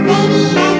baby.